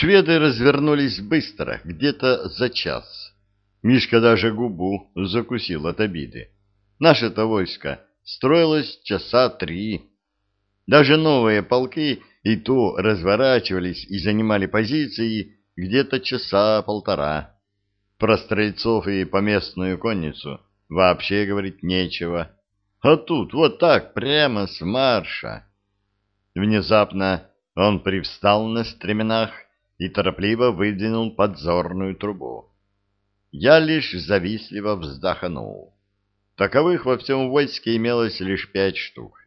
Шведы развернулись быстро, где-то за час. Мишка даже губу закусил от обиды. Наше-то войско строилось часа три. Даже новые полки и то разворачивались и занимали позиции где-то часа полтора. Про стрельцов и поместную конницу вообще говорить нечего. А тут вот так, прямо с марша. Внезапно он привстал на стременах и торопливо выдвинул подзорную трубу. Я лишь завистливо вздохнул. Таковых во всем войске имелось лишь пять штук.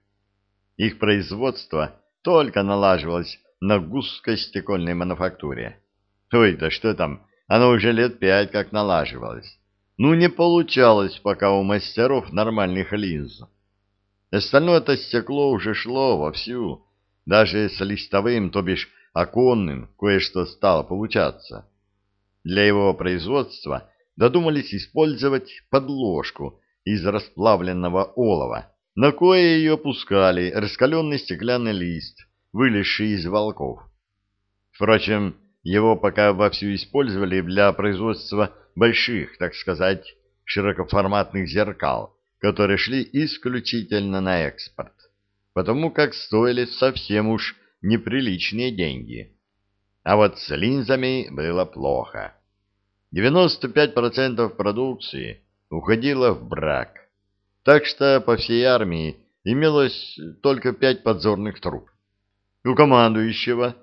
Их производство только налаживалось на гуско-стекольной мануфактуре. Ой, да что там, оно уже лет пять как налаживалось. Ну, не получалось пока у мастеров нормальных линз. Остальное-то стекло уже шло вовсю, даже с листовым, то бишь оконным, кое-что стало получаться. Для его производства додумались использовать подложку из расплавленного олова, на кое ее пускали раскаленный стеклянный лист, вылезший из волков. Впрочем, его пока вовсю использовали для производства больших, так сказать, широкоформатных зеркал, которые шли исключительно на экспорт потому как стоили совсем уж неприличные деньги. А вот с линзами было плохо. 95% продукции уходило в брак, так что по всей армии имелось только пять подзорных труб. У командующего,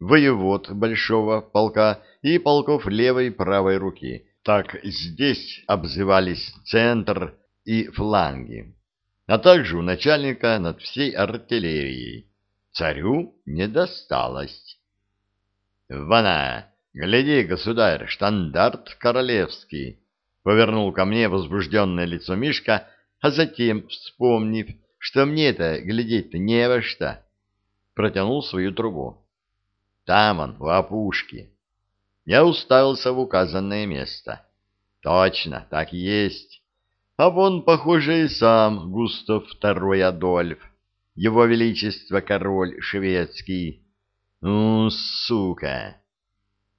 воевод большого полка и полков левой и правой руки. Так здесь обзывались центр и фланги а также у начальника над всей артиллерией. Царю не досталось. «Вана, гляди, государь, штандарт королевский!» Повернул ко мне возбужденное лицо Мишка, а затем, вспомнив, что мне-то глядеть-то не во что, протянул свою трубу. Там он, у опушки. Я уставился в указанное место. Точно, так есть. А вон, похоже, и сам Густав II Адольф, его величество король шведский. Ну, сука!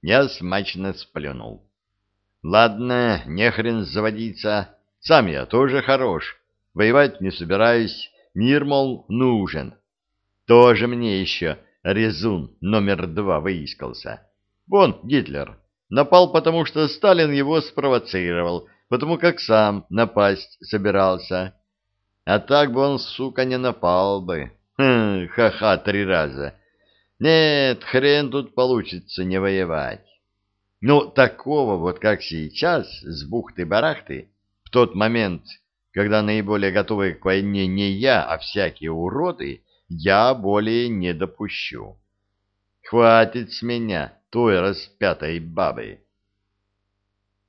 Я смачно сплюнул. Ладно, не хрен заводиться, сам я тоже хорош, воевать не собираюсь, мир, мол, нужен. Тоже мне еще резун номер два выискался. Вон, Гитлер, напал, потому что Сталин его спровоцировал, потому как сам напасть собирался. А так бы он, сука, не напал бы. Хм, ха-ха, три раза. Нет, хрен тут получится не воевать. Ну, такого вот, как сейчас, с бухты-барахты, в тот момент, когда наиболее готовы к войне не я, а всякие уроды, я более не допущу. Хватит с меня той распятой бабы.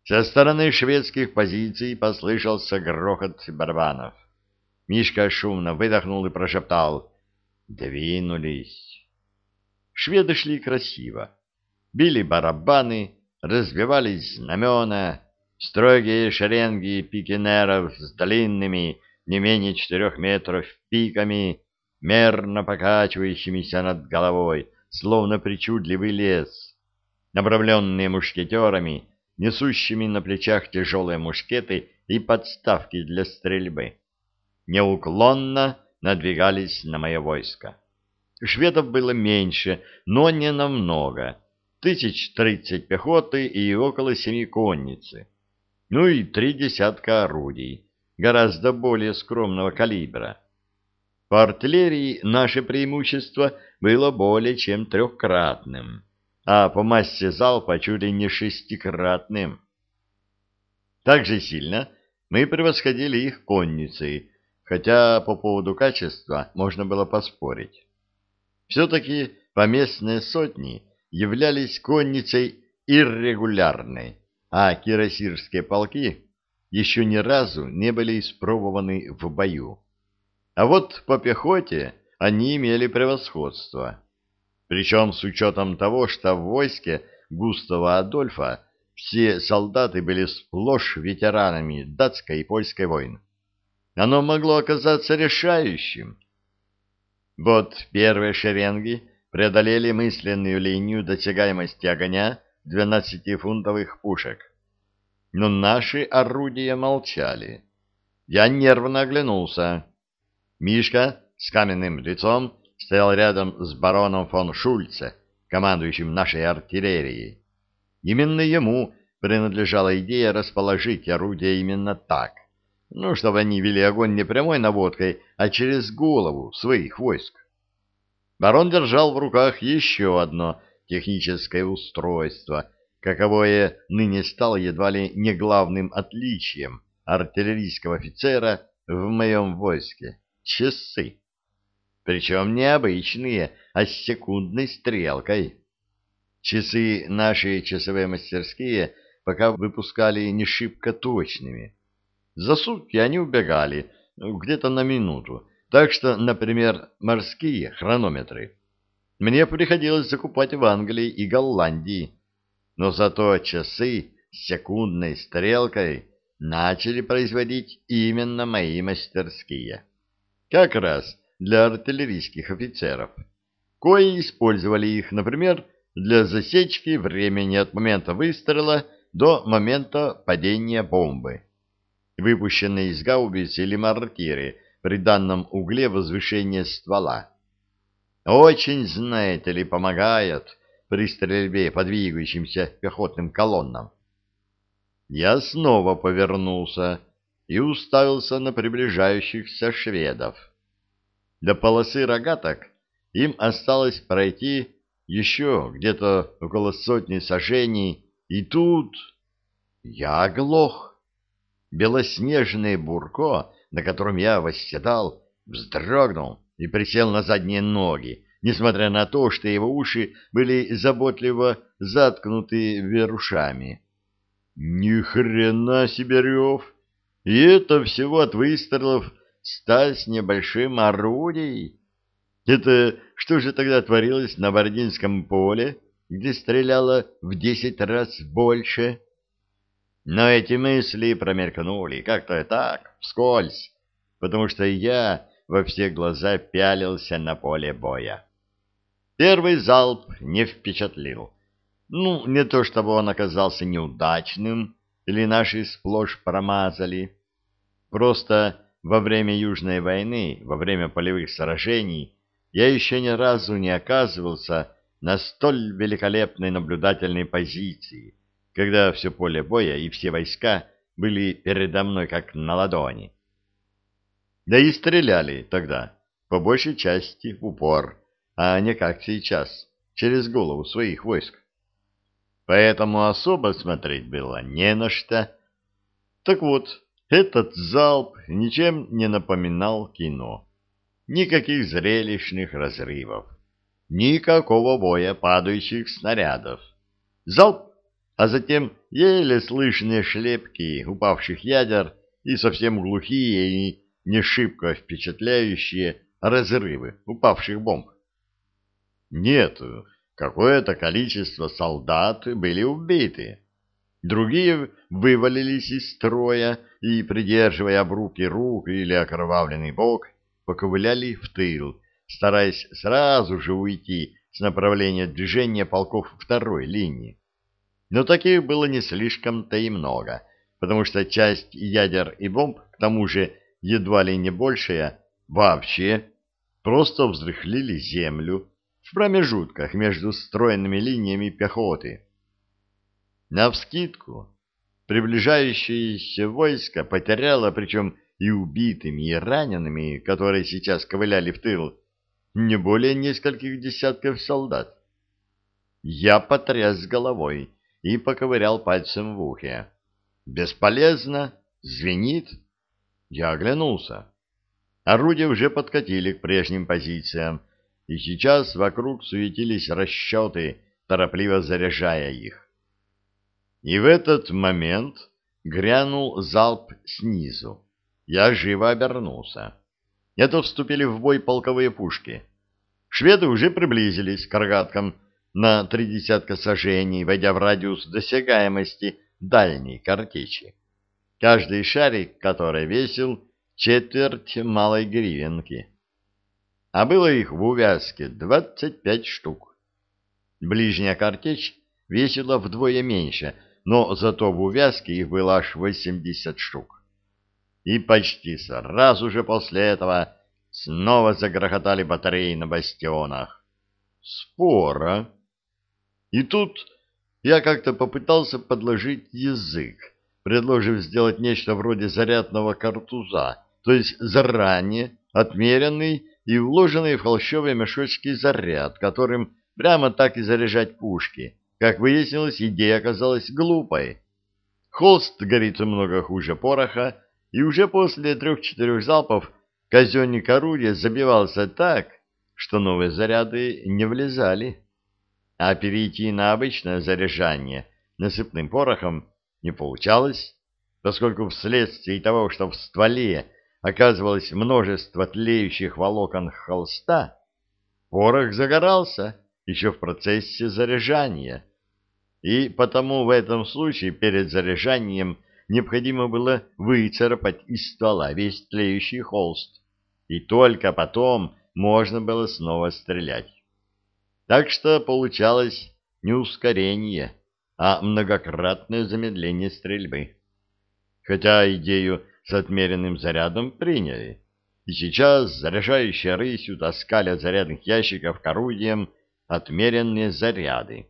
Со стороны шведских позиций послышался грохот барабанов. Мишка шумно выдохнул и прошептал «Двинулись». Шведы шли красиво. Били барабаны, разбивались знамена, строгие шеренги пикинеров с длинными, не менее четырех метров пиками, мерно покачивающимися над головой, словно причудливый лес, обрамленные мушкетерами, несущими на плечах тяжелые мушкеты и подставки для стрельбы. Неуклонно надвигались на мое войско. Шведов было меньше, но не намного. Тысяч тридцать пехоты и около семи конницы. Ну и три десятка орудий, гораздо более скромного калибра. По артиллерии наше преимущество было более чем трехкратным а по массе залпа чуть ли не шестикратным. Так же сильно мы превосходили их конницей, хотя по поводу качества можно было поспорить. Все-таки поместные сотни являлись конницей иррегулярной, а кирасирские полки еще ни разу не были испробованы в бою. А вот по пехоте они имели превосходство. Причем с учетом того, что в войске Густава Адольфа все солдаты были сплошь ветеранами датской и польской войн. Оно могло оказаться решающим. Вот первые шеренги преодолели мысленную линию досягаемости огня 12-фунтовых пушек. Но наши орудия молчали. Я нервно оглянулся. Мишка с каменным лицом стоял рядом с бароном фон Шульце, командующим нашей артиллерией. Именно ему принадлежала идея расположить орудия именно так, ну, чтобы они вели огонь не прямой наводкой, а через голову своих войск. Барон держал в руках еще одно техническое устройство, каковое ныне стало едва ли не главным отличием артиллерийского офицера в моем войске — часы. Причем не обычные, а с секундной стрелкой. Часы наши часовые мастерские пока выпускали не шибко точными. За сутки они убегали, ну, где-то на минуту. Так что, например, морские хронометры мне приходилось закупать в Англии и Голландии. Но зато часы с секундной стрелкой начали производить именно мои мастерские. Как раз для артиллерийских офицеров, кои использовали их, например, для засечки времени от момента выстрела до момента падения бомбы, выпущенной из гаубицы или мортиры при данном угле возвышения ствола. Очень, знаете ли, помогает при стрельбе по двигающимся пехотным колоннам. Я снова повернулся и уставился на приближающихся шведов. До полосы рогаток им осталось пройти еще где-то около сотни сажений, и тут я оглох. Белоснежное бурко, на котором я восседал, вздрогнул и присел на задние ноги, несмотря на то, что его уши были заботливо заткнуты верушами. Ни хрена себе рев! И это всего от выстрелов ста с небольшим орудий. Это что же тогда творилось на Бородинском поле, где стреляло в десять раз больше? Но эти мысли промелькнули как-то так, вскользь, потому что я во все глаза пялился на поле боя. Первый залп не впечатлил. Ну, не то чтобы он оказался неудачным, или наши сплошь промазали. Просто во время Южной войны, во время полевых сражений, я еще ни разу не оказывался на столь великолепной наблюдательной позиции, когда все поле боя и все войска были передо мной как на ладони. Да и стреляли тогда, по большей части, в упор, а не как сейчас, через голову своих войск. Поэтому особо смотреть было не на что. Так вот, этот залп ничем не напоминал кино. Никаких зрелищных разрывов. Никакого боя падающих снарядов. Залп, а затем еле слышные шлепки упавших ядер и совсем глухие и не шибко впечатляющие разрывы упавших бомб. Нет, какое-то количество солдат были убиты. Другие вывалились из строя и, придерживая обруки рук или окровавленный бок, поковыляли в тыл, стараясь сразу же уйти с направления движения полков второй линии. Но таких было не слишком-то и много, потому что часть ядер и бомб, к тому же едва ли не большая, вообще просто взрыхлили землю в промежутках между стройными линиями пехоты. Навскидку, приближающееся войско потеряло, причем и убитыми, и ранеными, которые сейчас ковыляли в тыл, не более нескольких десятков солдат. Я потряс головой и поковырял пальцем в ухе. Бесполезно, звенит. Я оглянулся. Орудия уже подкатили к прежним позициям, и сейчас вокруг суетились расчеты, торопливо заряжая их. И в этот момент грянул залп снизу. Я живо обернулся. Это вступили в бой полковые пушки. Шведы уже приблизились к рогаткам на три десятка сажений, войдя в радиус досягаемости дальней картечи. Каждый шарик, который весил четверть малой гривенки. а было их в увязке двадцать пять штук. Ближняя картечь весила вдвое меньше, но зато в увязке их было аж восемьдесят штук. И почти сразу же после этого снова загрохотали батареи на бастионах. Спора. И тут я как-то попытался подложить язык, предложив сделать нечто вроде зарядного картуза, то есть заранее отмеренный и вложенный в холщовые мешочки заряд, которым прямо так и заряжать пушки. Как выяснилось, идея оказалась глупой. Холст горит много хуже пороха, и уже после трех-четырех залпов казенник орудия забивался так, что новые заряды не влезали а перейти на обычное заряжание насыпным порохом не получалось, поскольку вследствие того, что в стволе оказывалось множество тлеющих волокон холста, порох загорался еще в процессе заряжания, и потому в этом случае перед заряжанием необходимо было выцарапать из ствола весь тлеющий холст, и только потом можно было снова стрелять. Так что получалось не ускорение, а многократное замедление стрельбы. Хотя идею с отмеренным зарядом приняли, и сейчас заряжающие рысью таскали от зарядных ящиков к орудиям отмеренные заряды,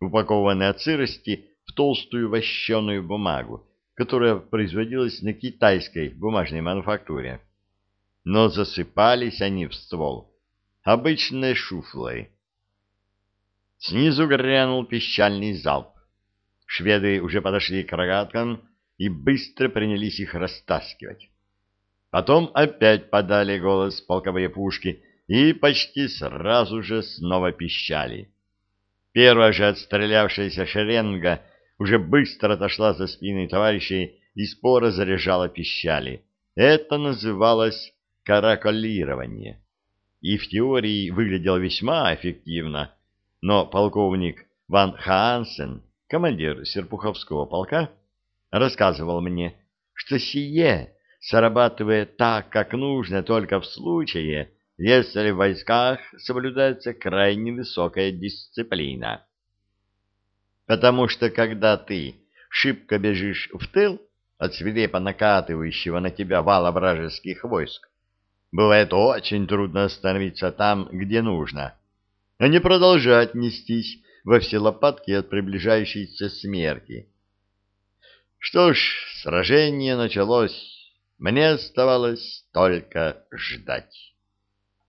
упакованные от сырости в толстую вощеную бумагу, которая производилась на китайской бумажной мануфактуре. Но засыпались они в ствол обычной шуфлой, Снизу грянул пищальный залп. Шведы уже подошли к рогаткам и быстро принялись их растаскивать. Потом опять подали голос полковые пушки и почти сразу же снова пищали. Первая же отстрелявшаяся шеренга уже быстро отошла за спины товарищей и споро заряжала пищали. Это называлось каракулирование. И в теории выглядело весьма эффективно, но полковник Ван Хаансен, командир Серпуховского полка, рассказывал мне, что сие срабатывает так, как нужно только в случае, если в войсках соблюдается крайне высокая дисциплина. Потому что когда ты шибко бежишь в тыл от свирепо накатывающего на тебя вала вражеских войск, бывает очень трудно остановиться там, где нужно, а не продолжать нестись во все лопатки от приближающейся смерти. Что ж, сражение началось. Мне оставалось только ждать.